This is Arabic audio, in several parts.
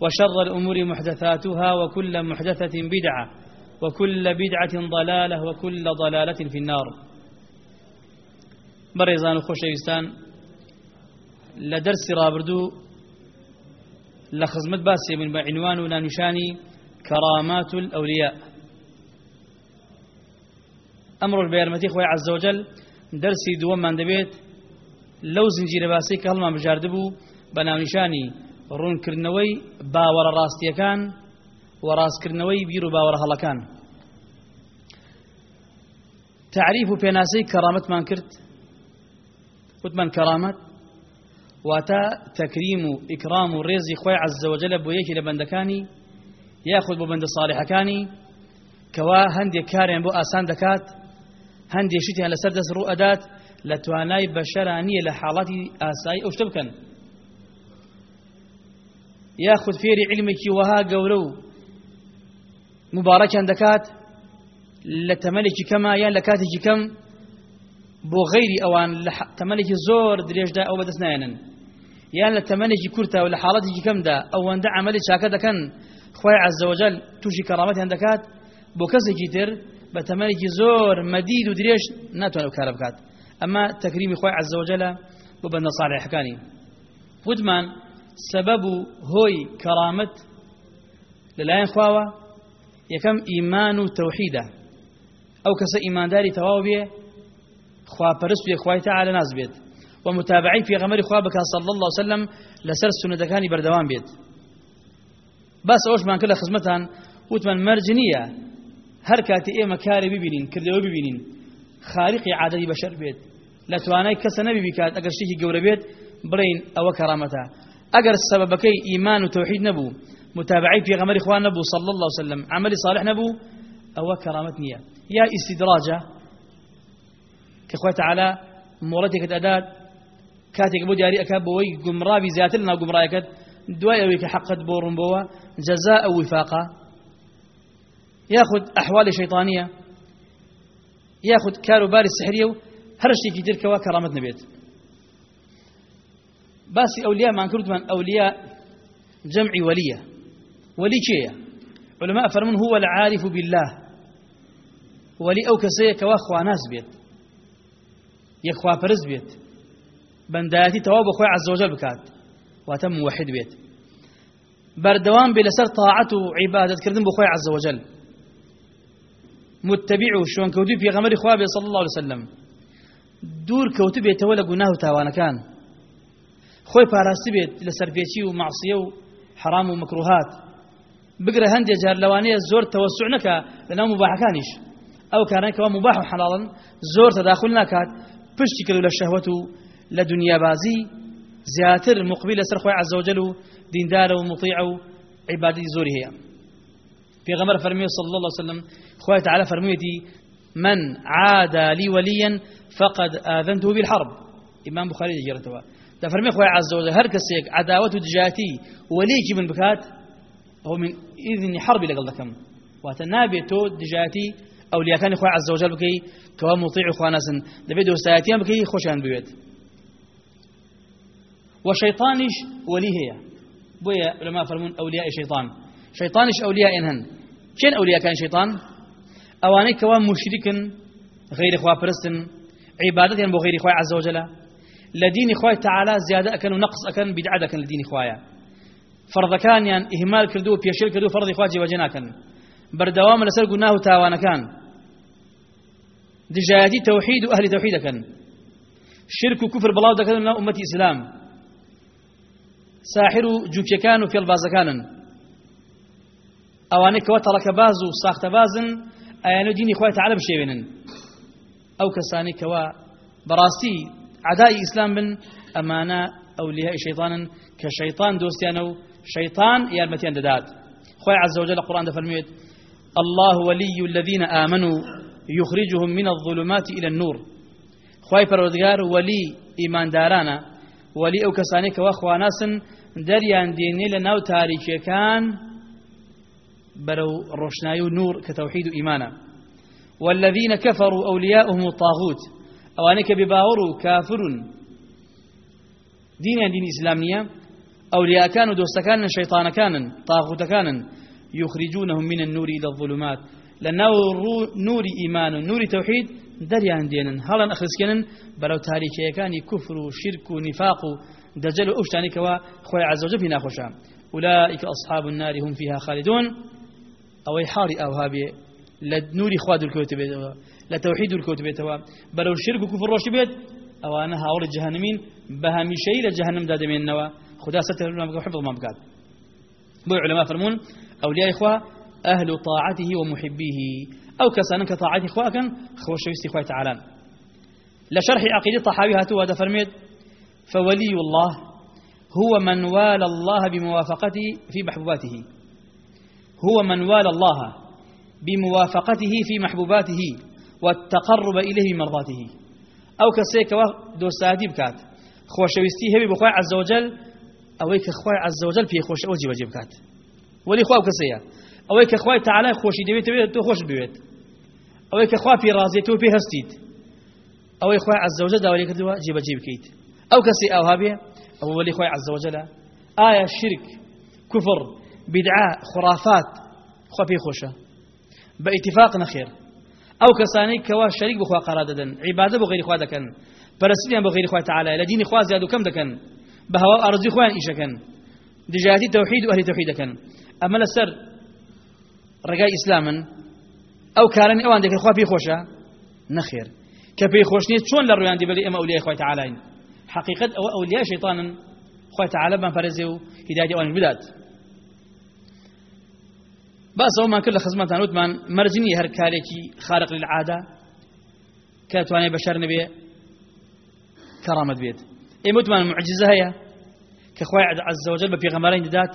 وشر الأمور محدثاتها وكل محدثة بدعة وكل بدعة ضلالة وكل ضلالة في النار. بريزان خوشويستان لدرس رابردو لخزمت باسي من بعنوان ونانشاني كرامات الأولياء. أمر البيرمتي خوي عز وجل درسي دوام من دبيت لو زنجير باسي كهلما بجاردبو بناونشاني ڕوونکردنەوەی باوەڕە ڕاستیەکان و ڕاستکردنەوەی بیر و باوەڕە هەڵەکان. تعریف و پێناسەی کەڕامەتمان کرد. وتمان کەڕامەت واتە تەکریم و ئیکرام و ڕێزی خۆی عەزەوەجەلە بۆ یەکی لە بەندەکانی یاخود بۆ بەندە ساڵحەکانی کەوا هەندێک کاریان بۆ ئاسان دەکات هەندێک شتیان لەسەر دەست ڕوو ئەدات لە توانای بەشەرانیە لە حاڵاتی ئاسایی ئەو شتە بکەن. یاخود فێری علمێکی وەها گەورە و مبارەکیان دەکات لە تەمەلێکی کەما یان لە کاتێکی کەم بۆ غەیری ئەوان لە تەمەلێکی زۆر درێژدا ئەو بەدەست نایەنن یان لە تەمەلێکی کورتە و لە حاڵەتێکی کەمدا ئەوەندە عملی چاکە دەکەن خۆی عەزەوەجەل تووشی کەڕامەتیان دەکات بۆ کەسێکی تر بە تەمەلێکی زۆر مەدید و درێژ ناتوانێت کارە بکات. ئەمە تەکریمی خۆی عەزەوەجەلە بۆ بەندە ساڵحەکانی وتمان سبب هۆی کەڕامەت لەلایەن خواوە یەکەم ئیمان و تەوحیدە. ئەو کەسە ئیمانداری تەواو بێ خواپەرست بێ خوای تەعالە ناز بێت. و متابعی پێغەمەری خوا بکە صلی الله وسلم لەسەر سنەتەکانی بەردەوام بێت. باس ئەوشمان کرد لە خزمەتان وتمان مەرج نییە. هەر کاتی ئێمە کارێ ببینین کردەوە ببینین. خارقی عادەتی بەشەر بێت. لە توانای کەسە نەبی بکات ئەگەر شتێکی گەورە بێت بڵین ئەوە کەڕامەتە ئەگەر سببەکەی ئیمان و تەوحید نەبوو متابعی پێغەمەری خوا نەبوو صلی الله وسلم عملی صالح نەبوو ئەوە کەرامەت نییە یا ئیسیدراجە کە خوای تعالی مۆڵەتێکت ئەدات کاتێک بۆ دیاری ئەکات بۆەوەی گومڕاوی زیاتر لەناو گومڕایەکەت دوای ئەوەی کە حەقت بۆ ڕوونبەوە جەزا ئەو وفاقا. یاخود ئەحوالی شەیطانیە یاخود کار و باری سحریە و هەر شتێکی کەرامەت نەبێت باسی ئەولیا کردمان ئەولیا جمعی ولیە ولی چێە علماء فرمون هو العارف بالله. ولی ئەو کەسەیە کەوا خواناس بێت یەک خواپەرست بێت بەندایەتی تەواو بە خۆی عەزەوجەل بکات واتە موحد بێت بەردەوام بێ لەسەر تاعەت و عیبادەتکردن بۆ خۆی عەزەوجەل متبع و شوێنکەوتوی پێغەمەری خوا بێ صلی الله عليه وسلم. دوور کەوتو بێتەوە لە گوناه و تاوانەکان خۆی پاراستی بێت لە سەرپێچی و معسیە و حرام و مکروهات. بگرە هەندێک جار لەوانەیە زۆر تەوەسع نەکە لە ناو مباحەکانیش. أو كان كوا مباح حلالا زور تداخل ناكات پشتی کرد لە شەهوەت مقبل لەسەر خۆی عز وجل و دیندارە و مطیع و عیبادی زۆری هەیە. پێغەمبەر فەرمیێ صلى الله عليه وسلم خوای تعالى فرميتي من عادى لي وليا فقد آذنته بالحرب. إمام بخاري جرتوا ده فرمي خوي عز وجل هر كسيك عداوة دجاتي وليك من بكات هو من إذن حرب لقلدكم واتنابي تو دجاتي أو ليكان خوي عز وجل بكي كوا مطيع خوانسن دبي دوستاتيان بكي خوشان بيت وشيطانش ولي هي بويا لما فرمون أولياء شيطان شيطانش أولياء إنهن كين أولياء كان شيطان أواني كوا مشرك غير خوا برستن عبادتهم بو غير خوا عز وجل. لدين خوا تعالى زيادة أكن ونقص أكن بدعة أكن لدين خوايا فرض كان يعني إهمال كردو بيشل كردو فرض خواجي وجناكن بردوام لسر قناه تاوانا كان. دجاياتي توحيد أهل توحيد كان شرك وكفر بلاو دكان أمتي إسلام. ساحر جوكيكان في البازكان أوانك وترك بازو ساخت بازن أيانو ديني خواه تعالى بشيوينن أو كساني كوا براستي عداء إسلام بن أمانة أولياء شيطانا كشيطان دوستيانو شيطان يالمتيان دداد. خواه عز وجل القرآن دفرميت الله ولي الذين آمنوا يخرجهم من الظلمات إلى النور. خواي پروردگار ولي إيمان دارانا ولي أو كساني دريان ديني لناو تاريكي كان برو روشناي نور كتوحيد إيمانا والذين كفروا أولياؤهم الطاغوت. أوانك بباوروا كافر دين دين إسلامية. أولياء كانوا دوستكان شيطان كان طاغوت كان يخرجونهم من النور إلى الظلمات. لأنه نور إيمان نور توحيد. دريان دينا هلا أخرسكنا بلو تاريخي كان كفر شرك نفاق. دجل أشتاني كوا خوي عز وجل هنا خشام أولئك أصحاب النار هم فيها خالدون. أو حاري أو هابي لنور خواد الكتب لتوحيد الكتب بلو الشرك كفر روش أو أنا هاول الجهنمين بهمي شيء لجهنم داد من النوا خدا ستر ما حفظ ما بقاد بو علماء فرمون أولياء إخوة أهل طاعته ومحبيه. أو كسانا كطاعته إخوة كان خوش إخوة تعالى. لشرح عقيدة طحاوي هاتوا هذا فرميد فولي الله هو من والى الله بموافقته في محبوباته. هو من والى الله بموافقته في محبوباته. والتقرب إليه بمرضاته أو كسيك دوستادي بكات. خوشويستي هبي بخوي عز وجل أويك خوي عز وجل في خوش أوجي وجي بكات. ولي خوا كسيا. أويك خوي تعالى خوشي دبيت بيت تو خوش بيت أويك خوا في رازيتو في هستيت. أوي خوي عز وجل كدوا جيب جيب كيت. أو كسي أو هابية أو ولي خوي عز وجل. آية شرك كفر بدعاء خرافات خوا في خوشة باتفاق نخير. أو كساني كوا شريك بخوا قرادة عبادة بغير خوا دكن. فرسلين بغير خوا تعالى. لدين خوا زيادو كم دكن. بهوا أرضي خوان إيشكن دجاتي توحيد وأهل توحيد كن أما لسر رجاء إسلاما أو كارن أوان ديك الخوا في خوشة نخير. كبي خوشني شون للرويان دي بلي أما أولياء خوي تعالى. حقيقة أو أولياء شيطانا خوي تعالى ما فرزيو هداية أوان البلاد بس باسەوەمان کرد لە خزمەتان وتمان مەرجنی هەر کارێکی خارق للعادا کە توانێت بەشار نەبێ کەڕامەت بێت. ئێمە وتمان معجزە هەیە کە خۆی عزەوەجل بە پێغەمەرانی دەدات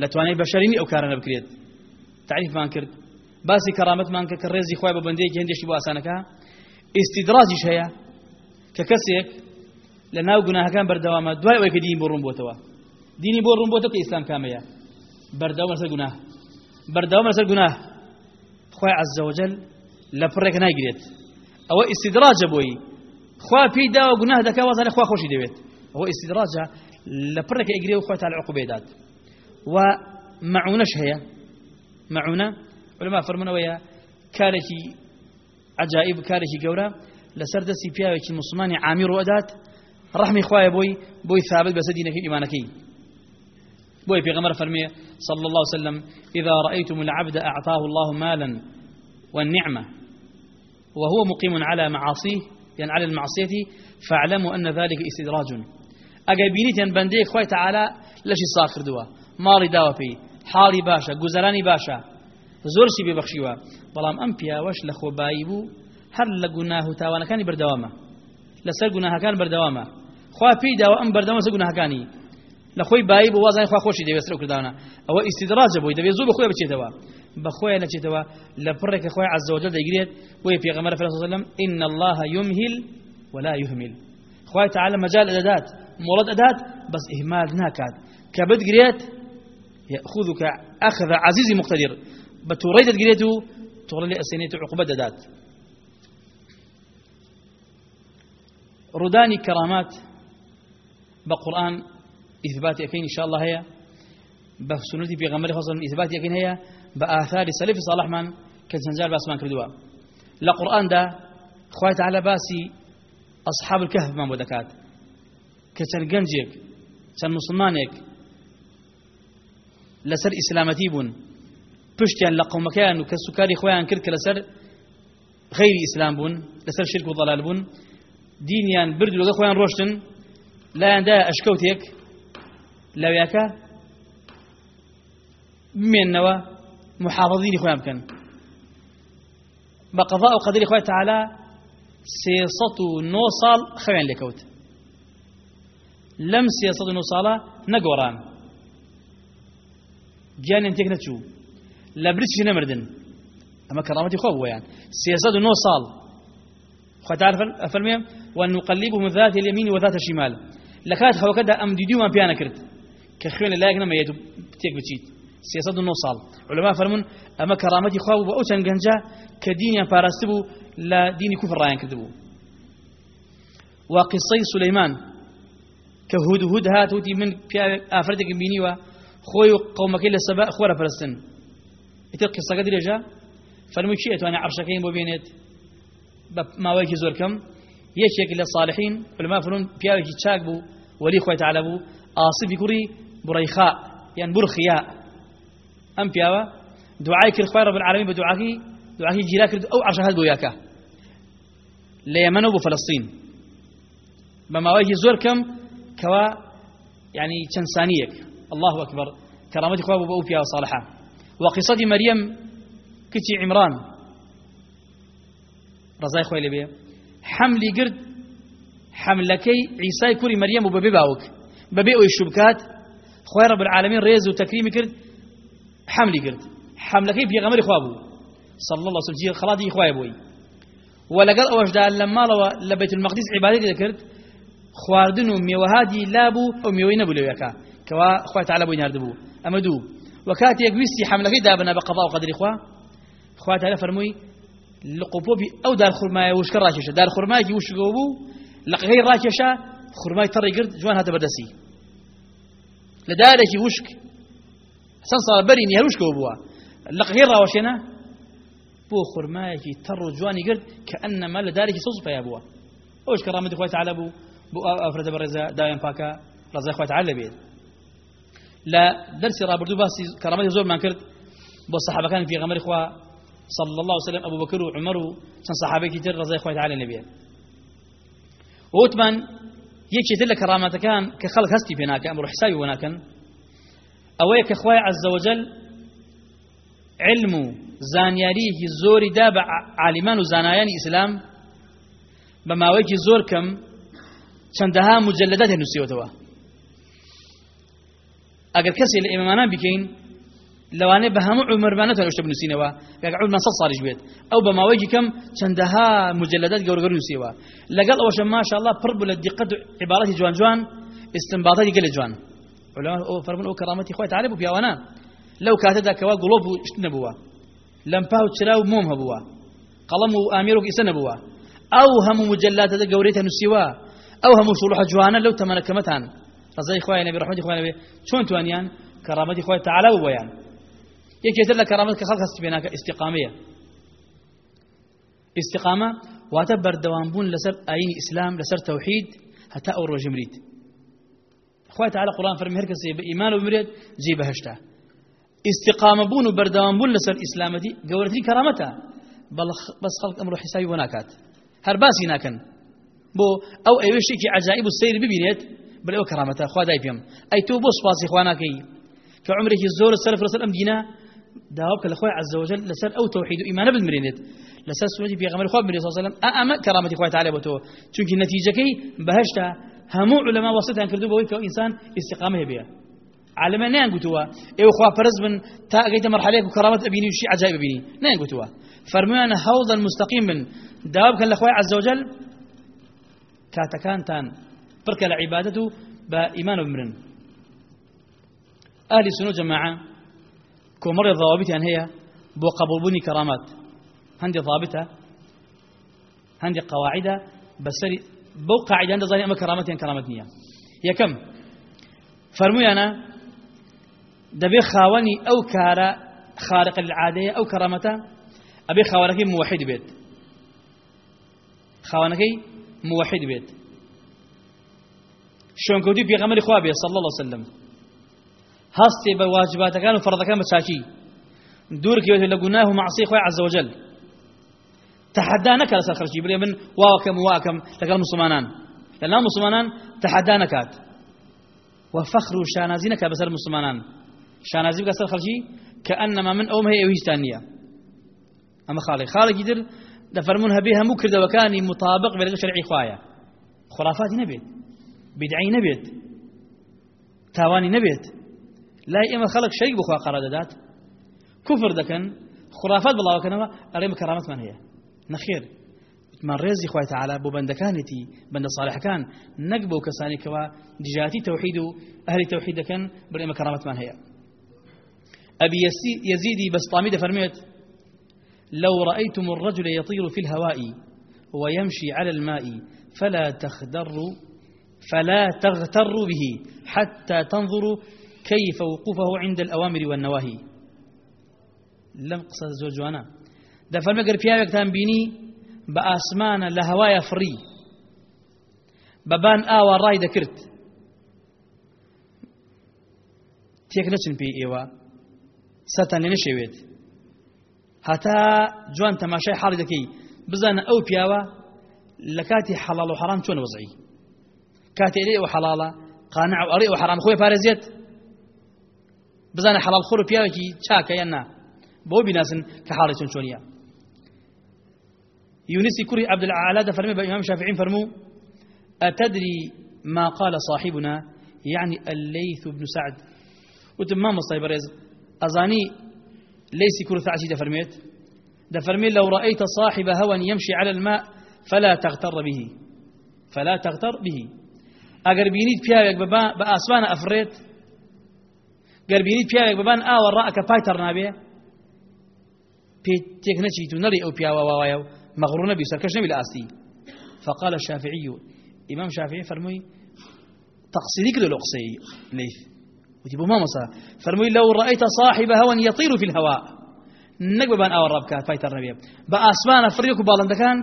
لە توانای بەشەرینی ئەو کارە نەبکرێت. تعریفمان کرد. باسی کەرامەتمان کە کە ڕێزی خۆی بە بەندەیەکی هەندێکی بۆ ئاسانەکە ئیسیدراجیش هەیە کە کەسێک لە ناو گوناهەکان بەردەوامە دوای ئەوەی کە دینی بۆ ڕوون بۆتەوە دینی بۆ ڕوون بۆتە کە ئیسلام کامەیە. بەردەوام لەسەر گوناه. بەردەوام لەسەر گوناه. خی عز وجل لە پڕێک ناگرێت. ئەوە ئیسیدراجە بۆی خوا پێی داوە گوناه دەکا وازانە خوا خۆشی دەوێت. ئەوە ئیسیدراجە لە پڕێک ئەگرێ و خۆی تا لە عقوبێدات و معونەش هەیە. معونە ولما فەرمونەوەیە کارێکی عجائب کارێکی گەورە. لەسەر دەستی پیاوێکی مسلمانی عامیر وەدات ڕحمی خوایە بۆی بۆی ثابت بەسەر دینەکەی ئیمانەکەی. بوي في غمر فرمية صلى الله عليه وسلم إذا رأيتم العبد أعطاه الله مالا والنعمة وهو مقيم على معاصيه يعني على المعصية فاعلموا أن ذلك استدراج. ئەگەر بینیتیان بەندەیە خۆی تەعالا لەشی ساکردووە ماڵی داوە پێی حاڵی باشە گوزەرانی باشە زۆرشی بێبەخشیوە بەڵام ئەم پیاوەش لە خۆبایی بوو هەر لە گوناه و تاوانەکانی بەردەوامە لەسەر گوناهەکان بەردەوامە خوا پێی داوە ئەم بەردەوامە سەر گوناهەکانی لە خۆی بایی بۆ وازای خوا خۆشی دەوێت سەر کردانە ئەوە ئیسیدراجە بۆی دەبێت زوو بەخۆی بچێتەوە بەخۆیە نەچێتەوە لە پڕێکە خۆی عز وجل دەگرێت الله عليه وسلم إن الله يمهل ولا يهمل خوای تعالى مجال أدات مولد أدات بس إهمال ناكاد كبد قريت يأخذك أخذ عزيز مقتدر بتوريد قريته تغرى لي أسنيت عقبة أدات رداني كرامات بقرآن إثبات أكين إن شاء الله هي بسنتي في غمر فصل إثبات أكين هي بآثار سلف صالح من كتنزال باسمان كردوا. لقرآن ده خوات على باسي أصحاب الكهف من بدكات كتن جنجيك كتن مسلمانك لسر إسلامتي بون. پشتیان لە قومەکەیان و کە سوکاری خۆیان کرد کە لەسەر غیری ئیسلام بوون لەسەر شرک و ضلال بوون دینیان برد لەگە خۆیان ڕۆشتن لایەندا لەویاکە بمێننەوە محافظینی خۆیان بکەن بە قەضا و قەدری خۆی تعالا سێسەد و نۆ ساڵ خەوێن لێکەوت لەم سێسەد و نۆ ساڵە نەگۆڕان گیانیان تێک نەچوو لە برچی نەمردن ئەمە کەڕامەتی خۆ بوویان سێسەد و نۆ ونقلبهم ذات اليمين وذات الشمال. لكات خوكدا أم ما بيانا كرت. كخوين لايك نما يتو تيك بتشيت سياسة نو صال علماء فرمون اما كرامتي خواو باوتن غنجا كدين فارستبو لا دين كفر رايان كذبو وقصي سليمان كهود هود هاتوتي من افردك بينيوا خوي قومك إلى سبا خورا فلسطين اتل قصه قدر جا فرمي شيء أنا عرشكين بو بينت ما وجه زور كم یەکێک لە صالحین علما فرون پیاوێکی چاک بوو وەلی خۆی تعالی بوو. بڕیخا یان برخیا ئەم پیاوە دوعای کرد خوای رب العالمین بە دوعاکی دوعاکی گیرا کرد ئەو عەرشە هەت بۆ یاکە لە یەمەن و بۆ فەلەستین بە ماوەیەکی يعني الله أكبر. كرامتي خواب بو بيا صالحة. وقصة مريم كتي عمران. رضاي خوي لبيه. حملی گرت حملەکەی عیسای کوری مەریەم و بەبێ باوک بەبێ ئەوی شوبکات خۆی ڕەب العالمین ڕێز و تەکریمی کرد حملی گرت حملەکەی پێغەمبەری خوا بوو صلى الله عليه وسلم خوای بووی ولەگەڵ ئەوەشدا لە ماڵەوە لە بەیت المەقدس عیبادەتی دەکرد خواردن و میوەهادی لابوو ئەو میوەی نەبوو لەوێکە کەوا خوای تعالی بۆی ناردبوو ئەمە دوو دابنا بە قەضا و قەدری خوا خوای تعالی فەرمووی لقوبوبي أو دار خرماي وش كراكشه دار خرماي وش قوبو لقغير راكشه خرماي ترى قرد جوان هذا بدسي لدارك وشك. حسن صار بريني هلوش قوبوا لقغير راوشنا بو خرماي ترى جواني قرد كأنما لدارك صوص يا ابوه وش كرامة أخوي تعالى بو. بو أفرد برزا دايم باكا رزا أخوي تعالى بيد. لا درس رابردو باسي كرامة زور ما كرت بو الصحابه كان في غمر إخوة صلى الله عليه وسلم أبو بكر وعمر كان صحابي كتير رضي الله تعالى وثمان يكشي تلك كرامات كان كخلق هستي هناك أمر حسابي هناك. أويك أخوي عز وجل علم زانياريه زوري دابع عالمان وزانايان إسلام. بما ويك زور كم چندها مجلدات نسيوتوا أقل كسي الإمامان بكين لەوانەیە بە هەموو عمرمانەتەوە شتە بنووسینەوە گەگعول سە ساڵیش بێت ئەو بە ماوەیەکی کەم چەندەها مجلدات گەورگەر نووسیەوە لەگەڵ ئەوەشە ماشاءالله پڕ بوو لە دیقەت و عیبارەتی جوان جوان استنباطاتی گەلە جوان. فەرمون ئەو کەرامەتی خۆی تعالی بوو پیاوانە لەو کاتەدا کەوا گڵۆب و شت نەبووە لەمپا و چرا و مۆم هەبووە قەڵەم و ئامێرۆک ئیسە نەبووە ئەو هەموو مجلاتەدا گەورەی نووسیوە ئەو هەموو شوڵح جوانە لەو تەمەنەکەمەتان ڕزای خوای نەبی ڕحمەتی خوای نەبی چۆن توانیان کەرامەتی خۆی تعالی بوویان یەکێتر لە کەرامەت کە خەڵک هەستی پێناکە ئیستیقامەیە ئیستیقامە واتە بەردەوامبوون لەسەر ئاینی ئیسلام لەسەر تەوحید هەتا ئەو ڕۆژە مریت خوای تعالی قورآن فەرمی هەر کەسێ بە ئیمان و بمرێت جێ بەهشتا ئیستیقامە بوون و بەردەوامبوون لەسەر ئیسلامەتی گەورەترین کەرامەتە بەس خەڵک ئەمڕۆ حیسابی بۆ ناکات هەر باسی ناکەن بۆ ئەو ئەوێ شتێکی عجائب سەیر ببینێت بل ئەی تۆ بۆ سوپاسی خوا ناکەی کە عمرێکی زۆر سەرف لەسەر ئەم دینە داوابك لخوي عز وجل لسر أو توحيد إيمان بالمرينت لسر سنة في غمر خواب النبي صلى الله عليه وسلم. أأما كرامة خوي تعالى بتو چونك النتيجة كي بهشتا. همو علماء وسطها كردو بوي إنسان استقامة بها علماء نيان قتوا إيو خوا فرز من تا أجيت مرحلة وكرامة أبيني وشي عجائب أبيني. نيان قتوا فرمينا هوض المستقيم من. داوابك لخوي عز وجل كاتكان تان برك لعبادته بإيمان بمرن أهل السنة جماعة. كومر ضوابط يعني هي بو قبول بني كرامات. هندي ضابطة هندي قواعدة بس بو قاعدة عند ظاهر أما كرامات يعني كرامات نية. يا كم؟ فرمي أنا دبي خاوني أو كارا خارق العادة أو كرامته أبي خوانكي موحد بيت. خوانكي موحد بيت. شون كودي في غمر خوابي صلى الله عليه وسلم هەستی بە واجباتەکان و فەرەکان بە چاکی. دوورکەوێت لە گوناه و عز وجل. تحدا نەکات لەسەر خەرجی بڵێ من واوەکەم واکەم لەگەڵ مسلمانان. لەناو مسلمانان تحدا نەکات. وفخر و شانازی نەکات بەسەر مسلمانان. شانازی بکە من ئەوم هەیە ئەوهیستان نییە. ئەمە خاڵی. خاڵێکی در دەفەرمون هەبێ مطابق بێ شەرعی خوایە خرافاتی نەبێت. بدعی نەبێت. تاوانی نەبێت. لای ئێمە خەڵک شەریک بخوا قەرا دەدات کوفر دەکەن خرافات بڵاوکەنەوە ئەڕێمە کەرامەتمان هەیە نەخێر من ڕێزی خی تعالا بۆ بەندەکانێتی بەندە صالحەکان نەک بۆ کەسانێکەوە دژاتی تەوحید و ئەهلی تەوحید دەکەن بڕێمە کەرامەتمان هەیە أبي يزيدي بسطامي فرميت لو رأيتم الرجل يطير في الهواء ويمشي على الماء فلا تخدروا فلا تغتروا به حتى تنظروا كيف وقوفه عند الأوامر والنواهي. لم قصة زور جوانا. ده فرما قر بياوك تنبيني بأسمان لهوايا فري ببان آوى راي دكرت تيك نشن بي إيوا ستان لنشيويت هتا جوان تماشاي حالي دكي بزان أو بياوة لكاتي حلال وحرام شون وضعي كاتي إليه وحلالة قانع وأري وحرام خوي بارزيت بزانە حەڵال خۆر و پیاوێکی چاکە یان نا. بۆ بیناسن کە حاڵی چۆن چۆنیە. يونسي كري عبد الأعلى فرمي بإمام الشافعي فرمو أتدري ما قال صاحبنا؟ يعني الليث بن سعد. وتمام الصيبريز أظاني ليس كري ثعشي دفرميت دفرمي لو رأيت صاحب هوى يمشي على الماء فلا تغتر به. فلا تغتر به. أقر بينيت بياوك بأسبان أفريت گەربینیت پیاوێک ببان ئاوە ڕائکە پای تەڕنابێ پێ تێک نەچیت و نەڵی ئەو پیاوە واوایە و مەغڕوو نەبی سەرکەش فقال الشافعي إمام شافعي فرمي تقصيري كده لقصي ليث. وتي بو مامسا فرمي لو رأيت صاحب هوى يطير في الهواء. نقب بان أو الرب كات فايتر نبي. بأسمان فريق بالندكان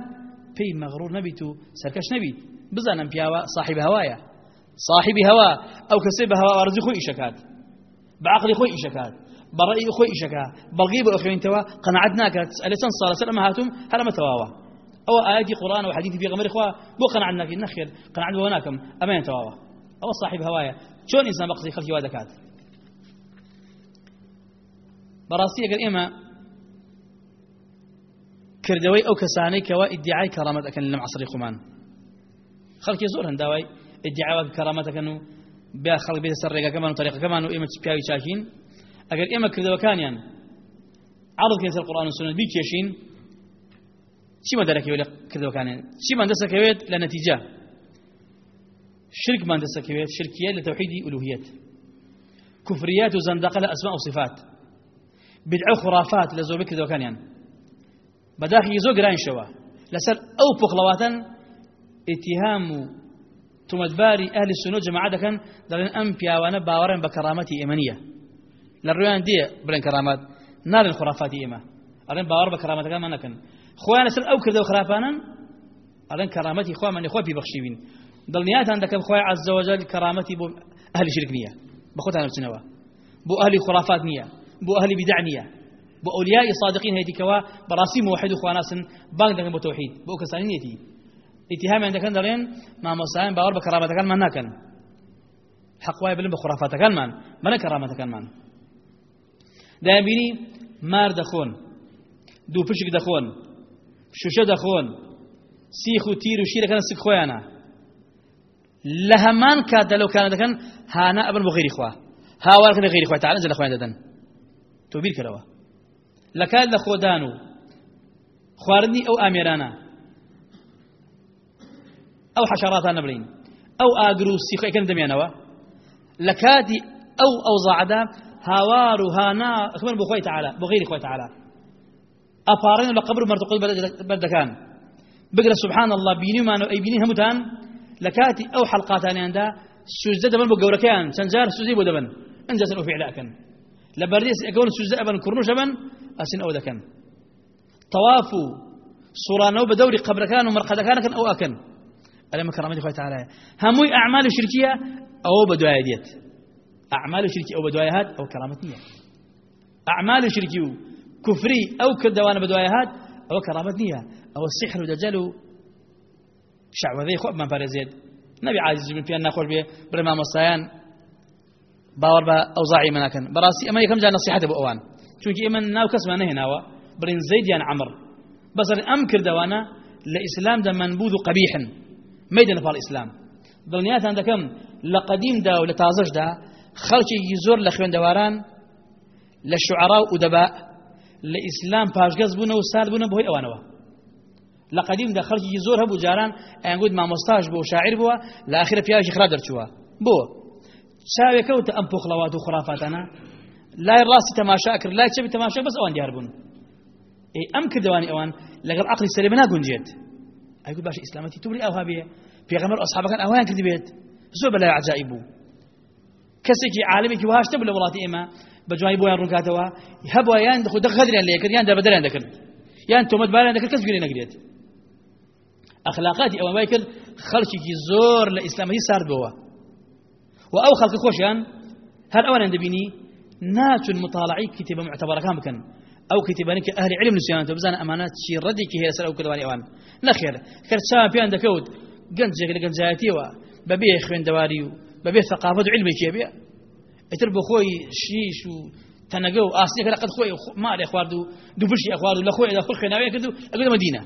في مغرور نبيتو سركش نبيت بزانا بياوا صاحب هوايا. صاحب هوا أو كسب هوا ورزقه إشكات بعقلي خوي إشكات برأي خوي إشكا بلغيب أخوين توا. قناعتنا كات ألسان صار سلام هاتم. هل ما تواوا. أو آيات قرآن وحديث في غمر إخوة. بو قناعنا في النخير قناعت وناكم أمان تواوا. أو صاحب هوايا. شون إنسان بقصي خلفي وادكات براسي أقل إما كردوي أو كساني كوا ادعاء كرامة أكن لم عصري قمان خلق يزور هنداوي ادعاء كرامة أكنو بیا خەڵک بێتە سەر ڕێگەکەمان و طریقەکەمان و ئێمە پیاوی چاکین ئەگەر ئێمە کردەوەکانیان عرضکەین سەر قورآن و سنت بیکێشین چیمە دەرەکەوێت لە کردەوەکانیان چیمان دەسەکەوێت لە نەتیجە شركمان دەسەکەوێت شركيات لتوحيد ألوهيات كفريات وزندقة لأسماء وصفات. بدعة خرافات لزوبك دوكانيان بداخل يزوج راين شوا. لسر أو بخلواتا اتهام تمدباري أهل السنة جماعة كان دلين أم بياوانا باورن بكرامتي إيمانية. للروان دي برين كرامات. نار الخرافات إيما أرين باور بكرامات كان ما نكن خوانا سل أو كردو خرافانا أرين كرامتي خوا من إخوة ببخشيبين دلنيات عندك خوي عز وجل كرامتي بو أهل شرك نية. بخوتها نفسنا بو أهل خرافات نية. بو أهل بدع نية. بو صادقين هيدي كوا. براسي موحد خواناس بانك دكن بتوحيد. بو كسانيتي اتهام عندك دەڵێن مامۆسایان باوەڕ بە کەرامەتەکانمان ناکەن حەق وای بلن بە خرافاتەکانمان بەنە کەرامەتەکانمان دابینی مار دەخۆن دوو پشک دەخۆن شوشە دەخۆن سیخ و تیر و شیرەکەن سک خۆیانە لە هەمان کاتە لەو کانە دەکەن هانە ئەبن بۆ غیری خوا. هاوارکە غیری خوا تعالە لە خۆیان دەدەن تۆ بیر کەرەوە لە کات لە خۆدان و خواردنی ئەو ئەو حەشاراتان نەبرین ئەو ئاگر و سیخەکەن دەمێنەوە لە کاتی ئەو ئەو زعدا هاوار و هانا. ئەخبەر بۆ خۆی تعالە بۆ غیری خۆی تعالە ئەپارڕێن لە مرتقل بەردەکان بگرە سبحان الله بینیمان و ئەی بینی هەمووتان لە کاتی ئەو حەڵقاتانیاندا سوزدە دەبن بۆ گەورەکەیان چەند جار سوزی بۆ دەبن ئەنجەسن ئەو فعلاکەن لە بەردێس ئەگەون سوزدە ئەبن کوڕنوش ئەبن ئەسن ئەو دەکەن تەواف و سوڕانەوە بە دەوری قبرەکان و ئەلەمە کەڕامەتی خۆی تعالى. هەمووی ئەعمال شرکیە ئەوە بە دوایە أعمال شركي أو هات أو كرامة نية. أعمال شركي كفري أو بدوايا هات أو كرامة نية. أو السحر ودجال شعوذي خوب من فارزيد نبي عاجز من فيها ناخذ به برما مصايان باور با أوزاعي مناكن. براسي أما يكم جاء نصيحة أبو أوان. چونك إمن ناو كسما نهناوا برين زيد يعني عمر. بس أم كردوانا لإسلام ده منبوذ قبيح ميدن فالإسلام دڵنیاتان عندكم لقديم دا ولا تازج دا خەڵکێکی زۆر لە خوێندەواران لە شعراء و دەبا لە ئیسلام پاشگەز بوونە و سارد بوونە بۆی ئەوانەوە. لە قەدیمدا خەڵکی زۆر هەبوو جاران ئەنگوت مامۆستاش بۆ شاعر بووە لە ئاخرە پیاژی خرا دەرچووە. بۆ چاوێکەوتە ئەم پۆخڵەوات و خرافاتانە لای ڕاستی تەماشا کرد لای چەبی تەماشا بەس ئەوان دیار بوون. ئەم کردوانی ئەوان لەگەڵ عقلی سەرێ ناگونجێت ئەگوت باش ئیسلامەتی توبری ئەوها بێ پێغەمبەر ئەصحابەکان ئەویان کردی بێت زۆر بەلای عجائب بوو کەسێکی عالمێکی وهاشتە بوو لە وڵاتی ئێمە بە جوای بۆیان ڕوونکاتەوە هەبووە یان خودە غەدریان لێ کرد یان دەبەدەریان دەکرد یان تۆمەت باران دەکرد کەس گوێ نەگرێت ئەخلاقاتی ئەوە وای کرد خەڵکێکی زۆر لە ئیسلامی ساردبەوە و ئەو خەڵکە خۆشیان هەر ئەوانان دەبینی ناچون مطالعی کتێبە معتبرەکان بکەن کتێبانی کە ئەهلی علم نووسیان تۆ بزانە ئەمانات چی ڕەدێکی هەیە سەر ئەو کردوانی ئەوان نەخێر کەرچا پیان دەکەوت گەنجێک لە گەنجایەتیەوە بەبێ خوێندەواری و بەبێ ثقافت و علمێکی هەبێ ئیتر بۆ خۆی شیش و تەنەگە و ئاسیەکە لەقەت خۆی مالێ خوارد و دوو بشی خوارد و لە خۆی لە خۆی خوێناوی کرد و ئەگەر مدینە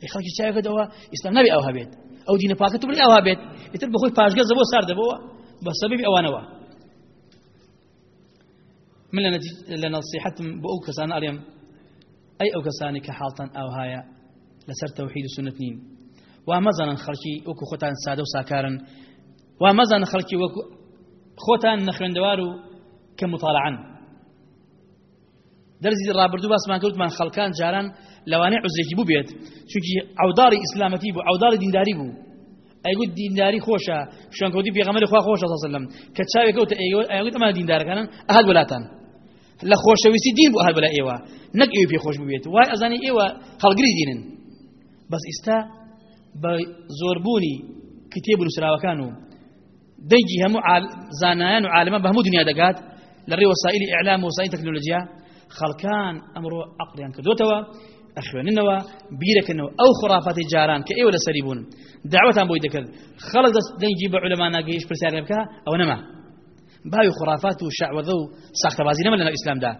ئەی خەڵکی چاوێکەوە ئیسلام نەبی ئەوها بێت ئەو دینە پاکەت بڵی ئەوها بێت ئیتر بە خۆی پاشگەز بۆ ساردەبەوە بە سەبەبی ئەوانەوە من لە نصيحتم بۆ ئەو کەسان ئەڵێم ئەی ئەو کەسانی کە حاڵتان ئەوهایە لەسەر تەوحید و سنت نین وا مەزانن خەڵکی وەکو خۆتان سادە و ساکارن وا مەزانە خەڵکی وەکو خۆتان نەخوێندەوار و کە مطالعان دەرزی ڕابردوو باسمان کەوتمان خەڵکان جاران لەوانەیە عوزێکی بوو بێت چونکی ئەوداری ئیسلامەتی بوو ئەوداری دینداری بوو ئەیگوت دینداری خۆشە شوێنکەوتی پێغەمبەری خوا خۆشە سەلەم کە چاوێکەوتە ئەیگوت ئەمە دیندارەکانن ئەهات وڵاتان لە خۆشەویستی دین بوو ئەهات بەلا ئێوە. نەک ئێوە پێ خۆش ببێت. وای ئەزانی ئێوە هەڵگری دینن. بەس ئێستا بە زۆربوونی کتێب نووسراوەکان و دەنگی هەموو زانایان و عالمە بە هەموو دنیا دەگات لە ڕێ وسائلی ئیعلام و وسائلی تەکنۆلۆژیا خەڵکان ئەمڕۆ عقلیان کردوتەوە ئەخوێننەوە بیرەکەنەوە ئەو خرافاتی جاران کە ئێوە لەسەری بوون. دعوەتان بۆی دەکرد. خەڵک دەنگی بە عولەما ناگەیش پرسیار بکە ئەوە نەما. باوی خرافات و شعوەذە و ساختەبازی نەمە لەناو ئیسلامدا.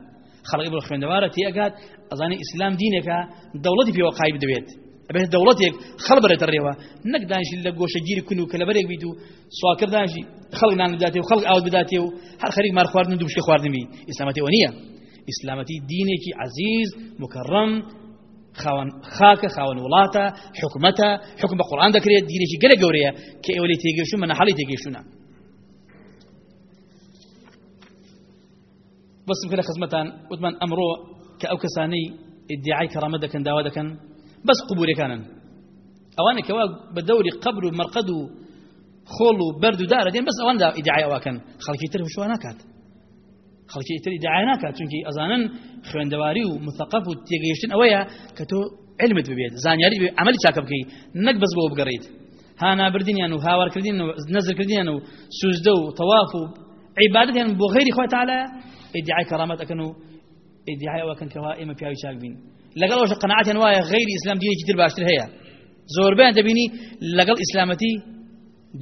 خەڵکی بۆ خوێندەوارە تێگات ئەزانێ ئیسلام دینێکە دەوڵەتی پێوە قایب دەبێت ئەبێت دەوڵەتێک خەڵ بەرێتە ڕێوە. نەک دانیشی لە گۆشەگیری کون و کە لەبەرێک بیت و سواکردانشی خەڵک نان بداتێ و خەڵک ئاوت بداتێ و هەر خەریک مار خواردن دوو بشکە خواردنمی ئیسلامەتەوە نییە. ئیسلامەتی دینێکی عزیز مکرم خاوەن خاکە خاوەن وڵاتە حکومەتە حکم بە قورآن دەکرێت دینێکی گەلە گەورەیە کە ئێوە لێ تێگەشون مەنەحەڵی تێگەشونە بەسم کە لە خزمەتان وتمان ئەمڕۆ کە ئەو کەسانەی ئیدعای کەڕامە دەکەن داوا بەس قوبورەکانن ئەوانە کەوا بە دەوری قبر و مەرقەد و خۆڵ و بەرد و دارە دێن بەس ئەوەندا ئیدعای ئەوەکەن خەڵکی تر شووە ناکات خەڵکی تر ئیدعای ناکات چونکی ئەزانن خوێندەواری و مثقف و تێگەیشتن ئەوەیە کە تۆ علمت ببێت زانیاری عملی چاکە بکەیت نەک بەس بۆ بگەڕیت هانابردنیان و هاوارکردین و نەزرکردیان و سوزدە و تەواف و عیبادەتیان ئیدعای کەرامەت ئەکەن و ئیدعای ئەوەکەن کەوا ئێمە پیاوی چاک بین لەگەڵ ئەوش قەنەعەتیان وایە غیری ئیسلام دینێکی تر باشتر هەیە زۆربیان دەبینی لەگەڵ ئیسلامەتی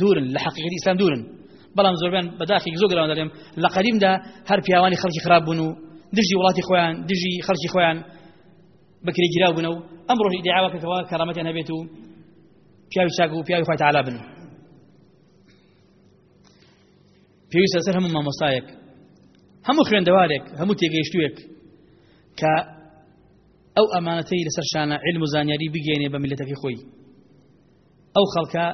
دوورن لە حقیقەتی ئیسلام دوورن بەڵام زۆربیان بەداخێک زۆر گەران دەڵێم لە قەدیمدا هەر پیاوانی خەڵکی خراپ بوون و دژی وڵاتی خۆیان دژی خەڵکی خۆیان بەکری گیراو بنە و ئەمڕۆ دیعاواکەەوە کەرامەتیان هەبێت و پیاوی چاک و پیاوی خۆی تعالا بن پێویستە سەر هەموو مامۆستایەک هەموو خوێندەوارێک هەموو تێگەیشتوێک کە ئەو ئەمانەتەی لەسەر شانە علم و زانیاری بگەێنێ بە میلەتەکەی خۆی. ئەو خەڵکە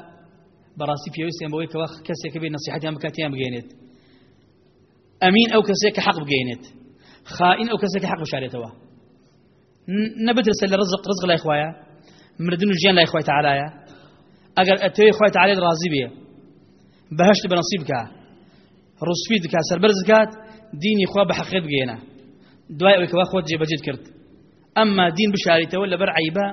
بەڕاستی پێویستیان بەوەی کەوە کەسێکە بێت نسیحەتیان بکاتیان بگەێنێت. ئەمین ئەو کەسێک کە حەق بگەێنێت. خائین ئەو کەسێک حەق بشارێتەوە. نەبترسە لە ڕزق ڕزق لای خوایە مردن تعالایە ئەگەر ئەتەوەی خۆی تعالێت ڕازی بێ بەهشت بەنصیب بکە. ڕوسفی دکات سەربەرز دکات دینی خوا بە حەقیقت بگەێنە دوای ئەوەی کەوا خۆت جێبەجێت کرد. ئەمما دین بشاریتەوە لەبەر عیبە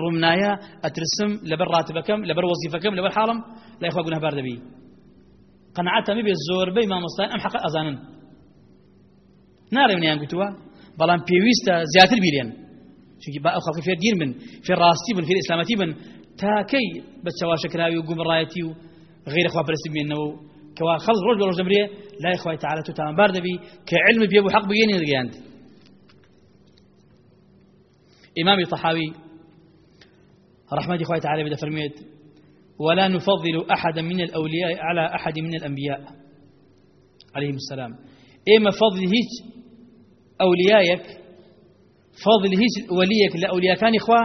ڕوونایە ئەترسم لەبەر ڕاتبەکەم لەبەر وەزیفەکەم لەبەر حاڵم لای خوا گونەهبار دەبی. قەنەعەتە مەبێ زۆربەی مامۆستایان ئەم حەقە ئەزانن ناڕێونیان گوتووە بەڵام پێویستە زیاتر بیرێن. چونکی با ئەو خەڵکی فێر دین بن فێر ڕاستی بن فێر ئیسلامەتی بن تاکەی بە چاواشەکراوی و گومڕایەتی و غیرە خوا پرستی بێنەوە و کەوا خەڵک ڕۆژ بە ڕۆژ دەبرێ لای خوای تعالە تو تامبار دەبی کە علم بێ بوو حەق بگەێنی دەگەیاند إمام طحاوي رحمة خواه تعالى بدا فرميت ولا نفضل أحدا من الأولياء على أحد من الأنبياء. عليهم السلام. إما فضل هيج أوليائك فضل هيج وليك لأولياء كان إخوة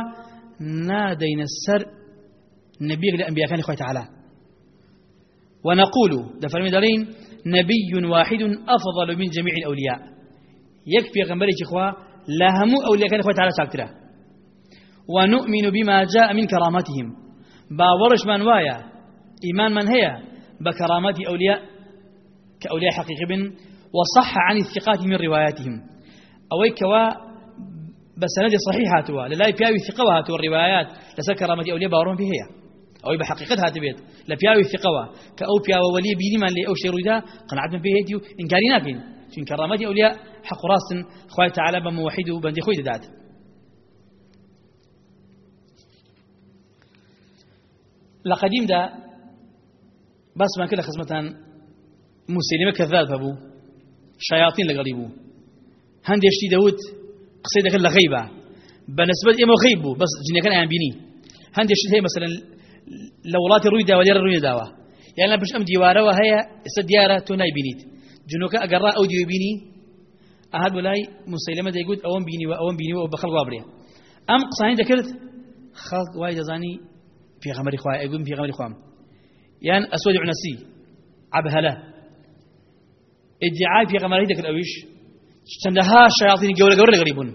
نادين السر نبيك لأنبياء كان إخوة تعالى. ونقول ده فرمي دارين نبي واحد أفضل من جميع الأولياء. يكفي غنبريك إخوة لا همو أولياء كان إخوة تعالى ساكتره ونؤمن بما جاء من كرامتهم باورش من وايا إيمان من هي بكرامات أولياء كأولياء حقيقي بن وصح عن الثقات من رواياتهم. أو كوا بسند صحيحاتها للا بياوي ثقوها والروايات لسر كرامات أولياء باورون في أو بحقيقتها تبيت لا بياوي ثقوها كأو بياوي ولي بيني من لي أو شيرودا قنعت من بيهديو إنكاري ناكين شين كرامات أولياء حق راس خواه تعالى بموحد وبندي خوي داد لقديم ده بس ما كده خزمتان مسلمة كذاب أبو شياطين لقريبو هندي يشتي داود قصيدة كلا غيبة. بنسبة إما غيبو بس جنيا كان بيني. هندي يشتي هي مثلا لولاتي روي داوا لە وڵاتی ڕووی داوە لێرە ڕووی داوە. یان لە پشت ئەم دیوارەوە هەیە ئێستا دیارە تۆ نایبینیت. جنوکە ئەگەڕ ئەو دیوێ بینی ئەهات بەلای موسەیلەمە دەیگوت ئەوەم بینیوە ئەوەم بینیوە بە خەڵ وابرێ. ئەم قسانی دەکرد خەڵک وای دەزانی پێغەمەری خوای ئەگوم پێغەمەری خوام یان ئەسود عنسی عبهلە ادعای پێغەمەری دەکرد ئەویش چەندەها شیاطینی گەورە گەورە لەگەڵی بوون.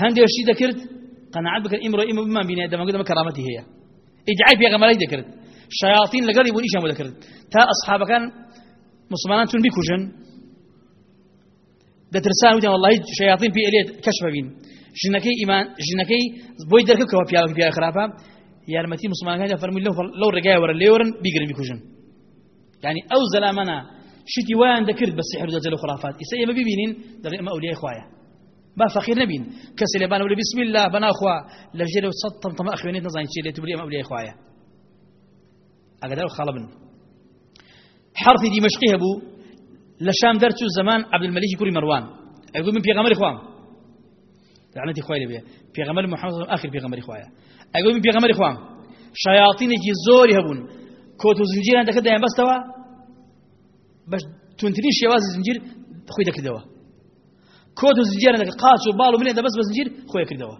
هەندێشی دەکرد قەناعەت بکرد ئیمڕۆ ئیمە بمان بینێ دەمەگوت ئەمە کەرامەتی هەیە. غمر هيدك ذكرت. شياطين لقريبون إيش هم ذكرت. تا أصحاب كان مسلمان تون بيكوجن ده ترسان ودي والله شياطين في إليه كشف بين. جنكي إيمان جنكي بوي درك كوا بيا خرافة. یارمەتی مسلمانەکان فەرمووی لەو لەو ڕێگای وەرە لێوەرن بیگرن بیکوژن يعني ئەو زەلامەنا شتی وایان دەکرد بە سحر و دەجەل و خرافات. ئیسا ئێمە ببینین دەڵێ ئەمە ئەولیای خوایە با فەقیر نەبین کەسی لێبانە ولی بسم الله بەناخوا لە ژێرە و سەد تەمتەمە ئەخوێنێت نەزانین چی لێت بری ئەمە ئەولیای خوایە ئەگەدار خەڵە بن حرفی دیمەشقی هەبوو لە شام دەرچوو زەمان عەبدولمەلیکی کوڕی مەروان ئەگوی من پێغەمبەری خوام لعنەتی خوای لێبێ پێغەمبەر محەممەد آخر پێغەمبەری خوایە ئەگەڵ من پێغەمەری خوام شیاطینێکی زۆری هەبوون کۆت و زنجیران دەکرد دایان بەستەوە بەش تونترین شێوازی زنجیر خۆی دەکردەوە کۆت و زنجیران دەکرد قاچ و باڵ و بلێن دەبەست بە زنجیر خۆی کردەوە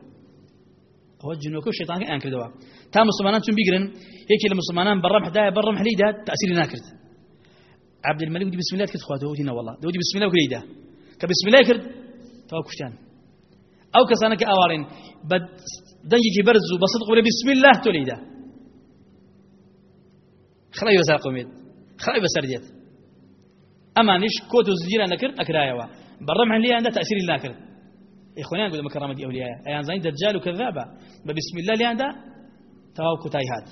ئەوە جنۆکە و شێتانکە ئەیان کردەوە تا مسلمانان چون بیگرن یەکی لە مسلمانان بەڕەم هدایە بەڕەم عبد الملك ودي بسم الله كنت خواتو ودينا والله. ودي بسم الله وكريدا كبسم الله كرد تو كشتان أو كسانك اوارين بد دنجي برز وبصدق ولا بسم الله توليدا خلاي وسار قوميد خلاي بسرديت. أما نيش كوت وزجير أنا كرت اكرايوا بالرمح اللي عنده تأثير الله كرت إخواني أقول مكرمه أولياء. ايان زين دجال وكذابه بسم الله اللي عنده تواو كتايهات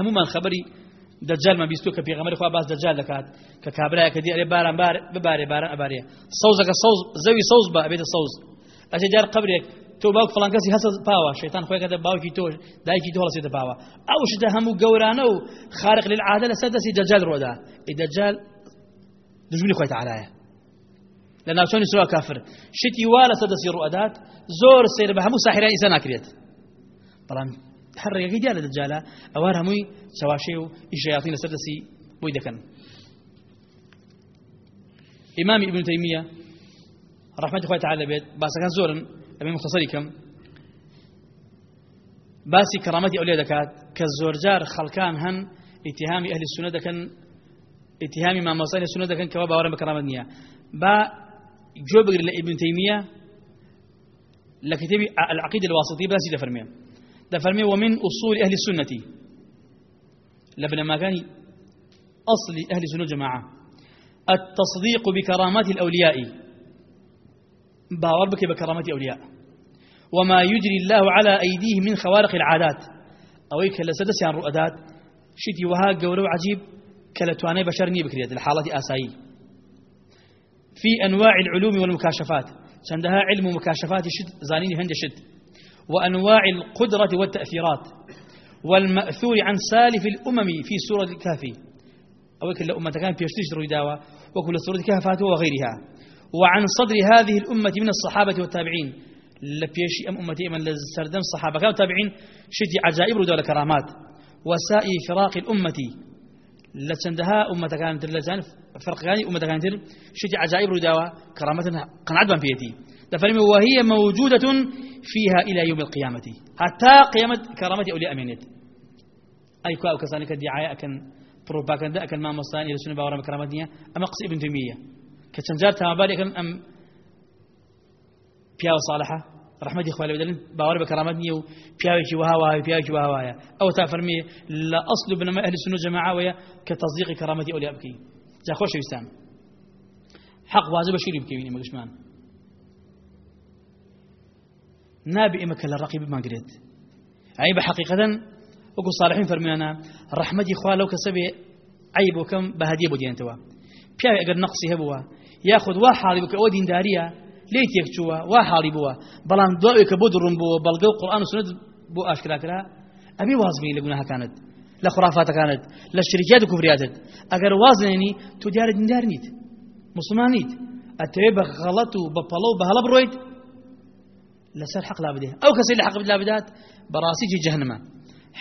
هموما خبري دجال ما بيستو كبي غمر خوا باس دجال دكات ككابرا كدي علي باران بار بباري باران صوزك صوز زوي صوز با بيت الصوز أجي جار قبرك تو باوك فلان كسي حسد باوا. شيطان خويا كده باوكي تو دايكي تو لسيده باوا. أو شده همو غورانو خارق للعادة لسدسي دجال رودا. الدجال دجمني خويا تعالى لە ناوچەی سووا کافر شتی وا لە سەدەسی ڕوئەدات زۆر سێر بە هەموو ساحران ئیسا ناکرێت بەڵام هەر ڕێگەی دیا لە دەجالە ئەوان هەمووی چاواشێ و ئیشەیاتی لەسەر دەسی بۆی دەکەن ئیمامی ابن تەیمیە ڕحمەتی خۆی تعالی بێت باسەکان زۆرن ئەمێ مختصری کەم باسی کەرامەتی ئەولێ دەکات کە زۆرجار خەڵکان هەن ئیتیهامی ئەهلی سونە دەکەن اتهامي ما مصالح السنة كان كواب أورا بكرامة نية با جو بقر لابن تيمية لكتاب العقيدة الواسطية بلا سيدة فرمية. ده فرمية ومن أصول أهل السنة. لبنا ما كان أصل أهل السنة جماعة. التصديق بكرامات الأولياء. باور بك بكرامات أولياء وما يجري الله على أيديه من خوارق العادات. أويك لسدس عن رؤدات. شتي وها قولو عجيب. كلتواني بشر ني بكريت الحالة آسائي. في أنواع العلوم والمكاشفات. عندها علم ومكاشفات شد زانين هند شد. وأنواع القدرة والتأثيرات. والمأثور عن سالف الأمم في سورة الكافي أو كل أمة كان بيشتش رويداوة وكل سورة الكهفات وغيرها. وعن صدر هذه الأمة من الصحابة والتابعين. لبيشي أم أمتي من لسردم الصحابة كانوا تابعين شدي عجائب ردوا كرامات وسائر فراق الأمة. لە چەندەها ئومەتەکانتر لە جان فرقانی ئومەتەکانتر شتی عجائب ڕووداوە کەرامەتن قەنعەتمان پێێتی دەفەرمی وهي موجودة فيها إلى يوم القيامة. حتى قيامة كرامة أولي أمينت أي كوا كسانك الدعاية أكن بروباغندا أكن ما مصاني رسول باورا كرامتنيا أما قص ابن تيمية. كتنجار تمابالي أكن أم بيا صالحة. رحمتي خوالي بدلن باور بكرامتني وبياوي وها وها بياوي وها وها أو تفرمي لا أصل بن أهل السنة جماعة ويا كتصديق كرامتي أولياء بكي جا خوش وسام حق واجب شيري بكي مقشمان. نابي أمك الرقيب ما قريت. عيب حقيقة وقو صالحين فرمينا رحمتي خوالو كسبي عيب وكم لێی تێک چووە وا حاڵی بووە بەڵام دوای کە بۆ دڕم بووە بەڵگە و قورآن و سنت بۆ ئاشکراکرا ئەبێ وازبی لە گوناهەکانت لە خرافاتەکانت لە شرکیات و کوفریاتت ئەگەر وازنێنی تو دیارە دیندار نیت مسلمان نیت ئەتەوێ بە غەڵەت و بە پەڵە و بە هەڵە بڕۆیت لەسەر حەق لا بدێ ئەو کەسی لە حەق لا بدات بەڕاستیی جەهنمە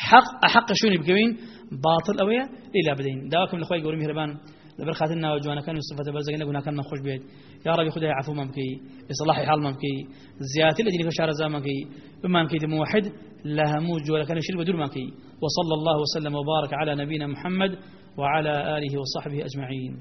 حق حق شوێنی بکەوین باطل ئەوەیە لێ لا بدەین داواکەم لەخوای گەورەی میهرەبان لبر خاتنا وجوانا كانوا صفة برزقنا قلنا كان خوش بيت يا ربي خدها عفو ممكي إصلاح حال ممكي زيادة الذي شهر زمانكي بما ممكي موحد لها موج ولا كان شرب بدون ممكي وصلى الله وسلم وبارك على نبينا محمد وعلى آله وصحبه أجمعين.